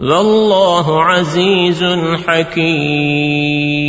والله عزيز حكيم.